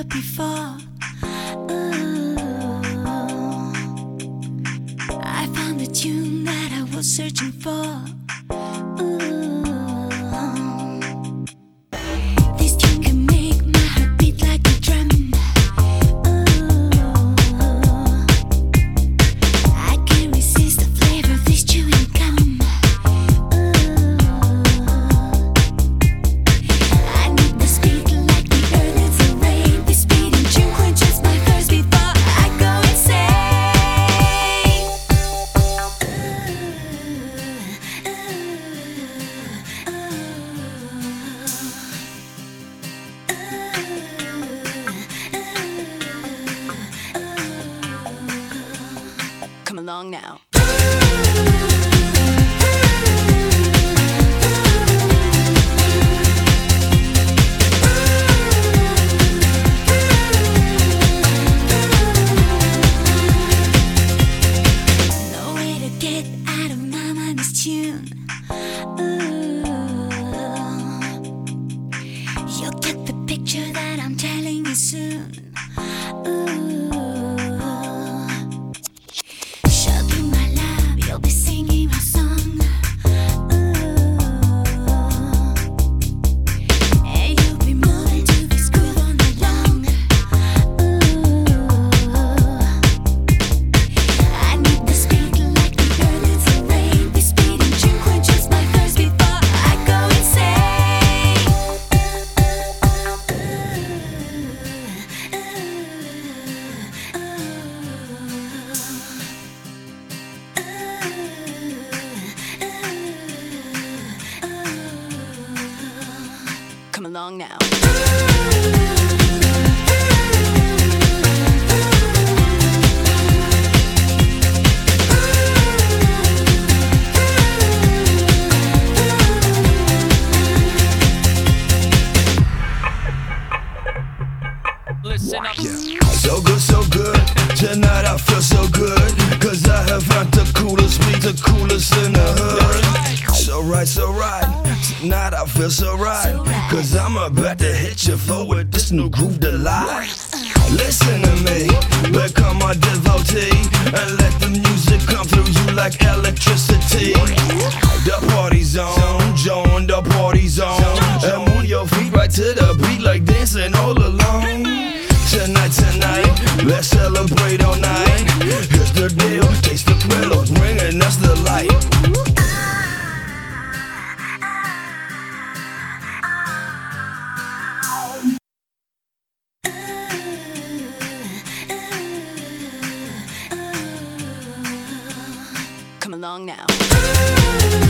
heard before. Ooh. I found the tune that I was searching for. Ooh. Tune. Ooh. You'll get the picture that I'm telling you soon. Ooh. Along now. Listen up. So good, so good. Tonight I feel so good. Cause I have found the coolest beat, the coolest in the hood. So right, so right. Tonight I feel so right. Cause I'm about to hit you floor with this new groove delight. Listen to me, become my devotee. And let the music come through you like electricity. Along now.